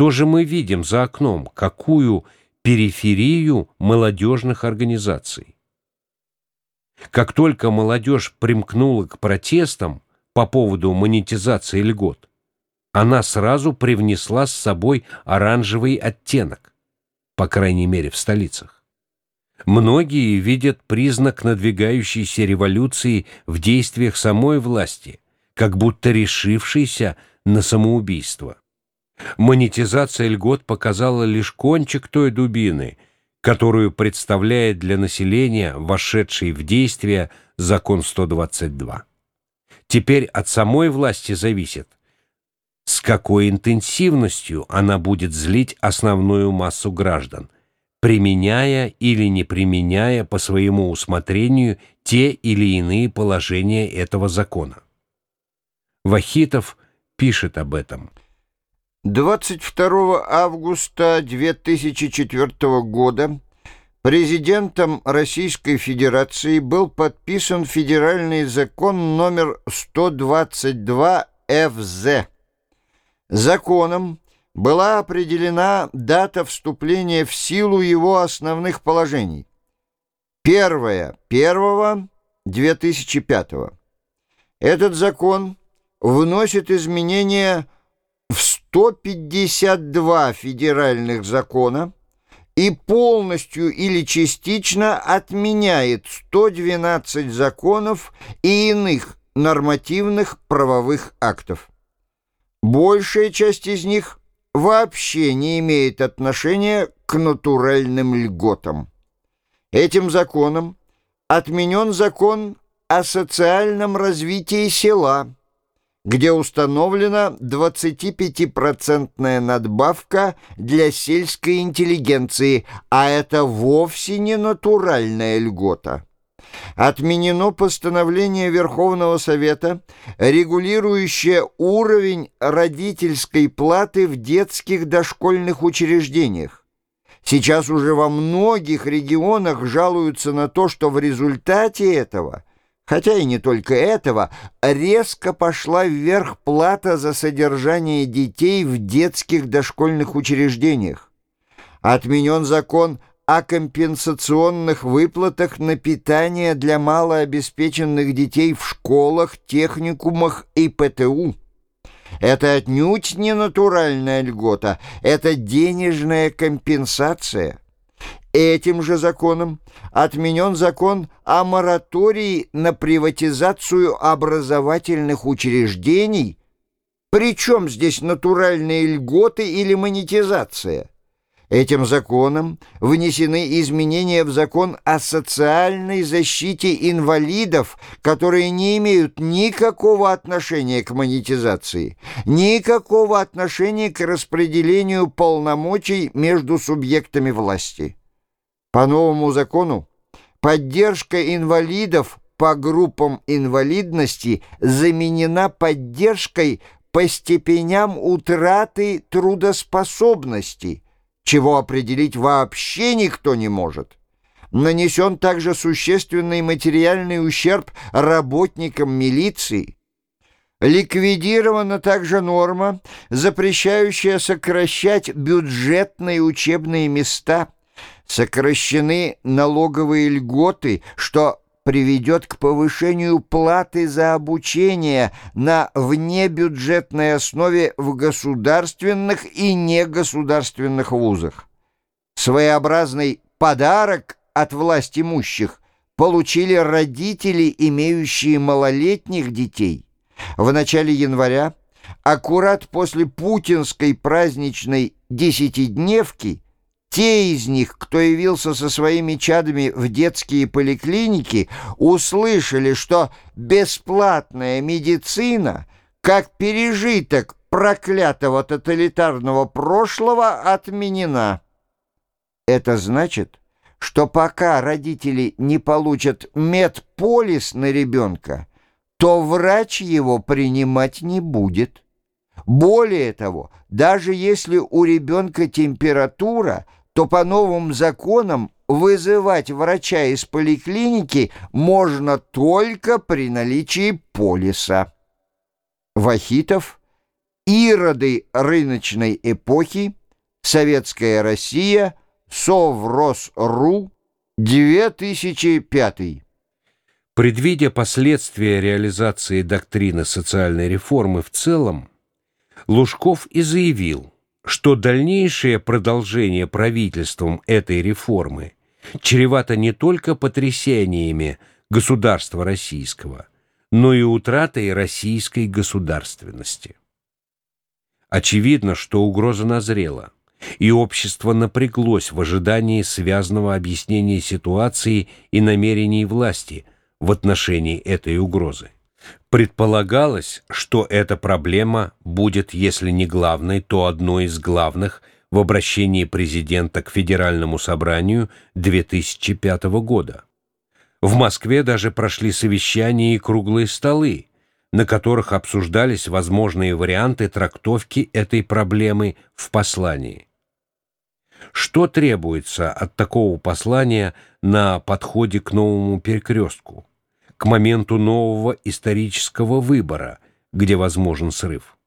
Что же мы видим за окном? Какую периферию молодежных организаций? Как только молодежь примкнула к протестам по поводу монетизации льгот, она сразу привнесла с собой оранжевый оттенок, по крайней мере в столицах. Многие видят признак надвигающейся революции в действиях самой власти, как будто решившейся на самоубийство. Монетизация льгот показала лишь кончик той дубины, которую представляет для населения вошедший в действие закон 122. Теперь от самой власти зависит, с какой интенсивностью она будет злить основную массу граждан, применяя или не применяя по своему усмотрению те или иные положения этого закона. Вахитов пишет об этом. 22 августа 2004 года президентом Российской Федерации был подписан федеральный закон номер 122 ФЗ. Законом была определена дата вступления в силу его основных положений. 1 1 2005 Этот закон вносит изменения в 152 федеральных закона и полностью или частично отменяет 112 законов и иных нормативных правовых актов. Большая часть из них вообще не имеет отношения к натуральным льготам. Этим законом отменен закон о социальном развитии села, где установлена 25% надбавка для сельской интеллигенции, а это вовсе не натуральная льгота. Отменено постановление Верховного Совета, регулирующее уровень родительской платы в детских дошкольных учреждениях. Сейчас уже во многих регионах жалуются на то, что в результате этого, хотя и не только этого, резко пошла вверх плата за содержание детей в детских дошкольных учреждениях. Отменен закон о компенсационных выплатах на питание для малообеспеченных детей в школах, техникумах и ПТУ. Это отнюдь не натуральная льгота, это денежная компенсация. Этим же законом отменен закон о моратории на приватизацию образовательных учреждений. Причем здесь натуральные льготы или монетизация? Этим законом внесены изменения в закон о социальной защите инвалидов, которые не имеют никакого отношения к монетизации, никакого отношения к распределению полномочий между субъектами власти. По новому закону поддержка инвалидов по группам инвалидности заменена поддержкой по степеням утраты трудоспособности – чего определить вообще никто не может. Нанесен также существенный материальный ущерб работникам милиции. Ликвидирована также норма, запрещающая сокращать бюджетные учебные места. Сокращены налоговые льготы, что приведет к повышению платы за обучение на внебюджетной основе в государственных и негосударственных вузах. Своеобразный подарок от власть имущих получили родители, имеющие малолетних детей. В начале января, аккурат после путинской праздничной десятидневки, те из них, кто явился со своими чадами в детские поликлиники, услышали, что бесплатная медицина, как пережиток проклятого тоталитарного прошлого, отменена. Это значит, что пока родители не получат медполис на ребенка, то врач его принимать не будет. Более того, даже если у ребенка температура – то по новым законам вызывать врача из поликлиники можно только при наличии полиса. Вахитов Ироды рыночной эпохи, Советская Россия, Соврос.ру, 2005. Предвидя последствия реализации доктрины социальной реформы в целом, Лужков и заявил, что дальнейшее продолжение правительством этой реформы чревато не только потрясениями государства российского, но и утратой российской государственности. Очевидно, что угроза назрела, и общество напряглось в ожидании связанного объяснения ситуации и намерений власти в отношении этой угрозы. Предполагалось, что эта проблема будет, если не главной, то одной из главных в обращении президента к Федеральному собранию 2005 года. В Москве даже прошли совещания и круглые столы, на которых обсуждались возможные варианты трактовки этой проблемы в послании. Что требуется от такого послания на подходе к новому перекрестку, к моменту нового исторического выбора, где возможен срыв?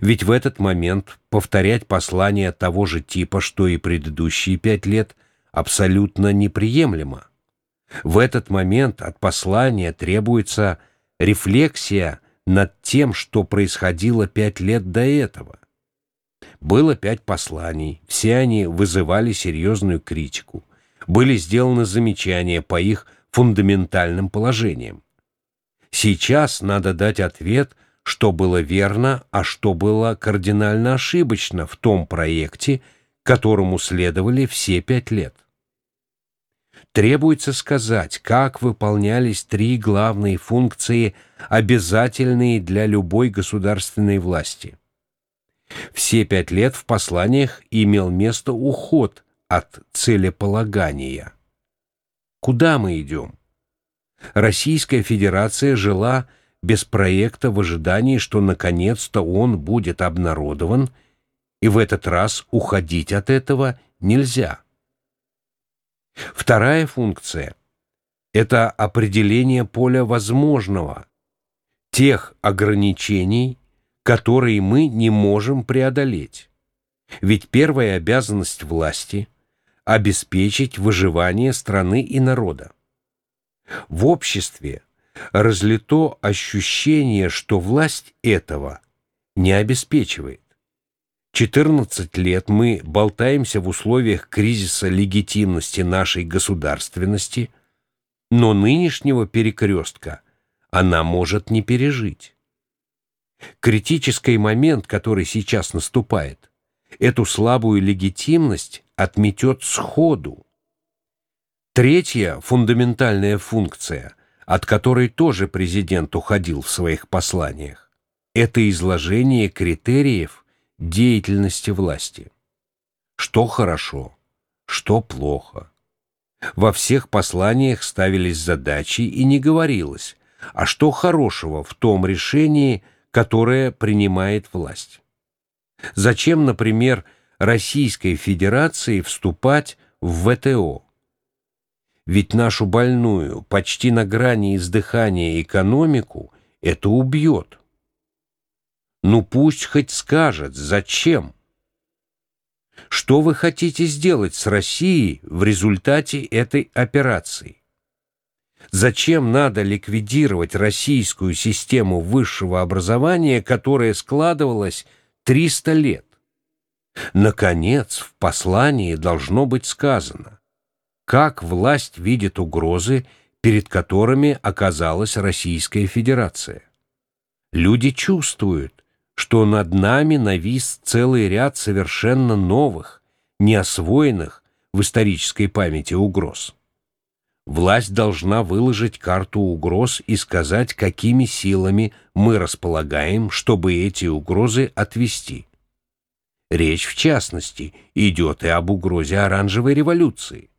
Ведь в этот момент повторять послание того же типа, что и предыдущие пять лет, абсолютно неприемлемо. В этот момент от послания требуется рефлексия над тем, что происходило пять лет до этого. Было пять посланий, все они вызывали серьезную критику, были сделаны замечания по их фундаментальным положениям. Сейчас надо дать ответ, что было верно, а что было кардинально ошибочно в том проекте, которому следовали все пять лет. Требуется сказать, как выполнялись три главные функции, обязательные для любой государственной власти – все пять лет в посланиях имел место уход от целеполагания. Куда мы идем? Российская Федерация жила без проекта в ожидании, что наконец-то он будет обнародован, и в этот раз уходить от этого нельзя. Вторая функция – это определение поля возможного, тех ограничений, которые мы не можем преодолеть. Ведь первая обязанность власти – обеспечить выживание страны и народа. В обществе разлито ощущение, что власть этого не обеспечивает. 14 лет мы болтаемся в условиях кризиса легитимности нашей государственности, но нынешнего перекрестка она может не пережить. Критический момент, который сейчас наступает, эту слабую легитимность отметет сходу. Третья фундаментальная функция, от которой тоже президент уходил в своих посланиях, это изложение критериев деятельности власти. Что хорошо, что плохо. Во всех посланиях ставились задачи и не говорилось, а что хорошего в том решении, которое принимает власть. Зачем, например, Российской Федерации вступать в ВТО? Ведь нашу больную, почти на грани издыхания экономику, это убьет. Ну пусть хоть скажет, зачем? Что вы хотите сделать с Россией в результате этой операции? Зачем надо ликвидировать российскую систему высшего образования, которая складывалась 300 лет? Наконец, в послании должно быть сказано, как власть видит угрозы, перед которыми оказалась Российская Федерация. Люди чувствуют, что над нами навис целый ряд совершенно новых, неосвоенных в исторической памяти угроз. Власть должна выложить карту угроз и сказать, какими силами мы располагаем, чтобы эти угрозы отвести. Речь, в частности, идет и об угрозе оранжевой революции.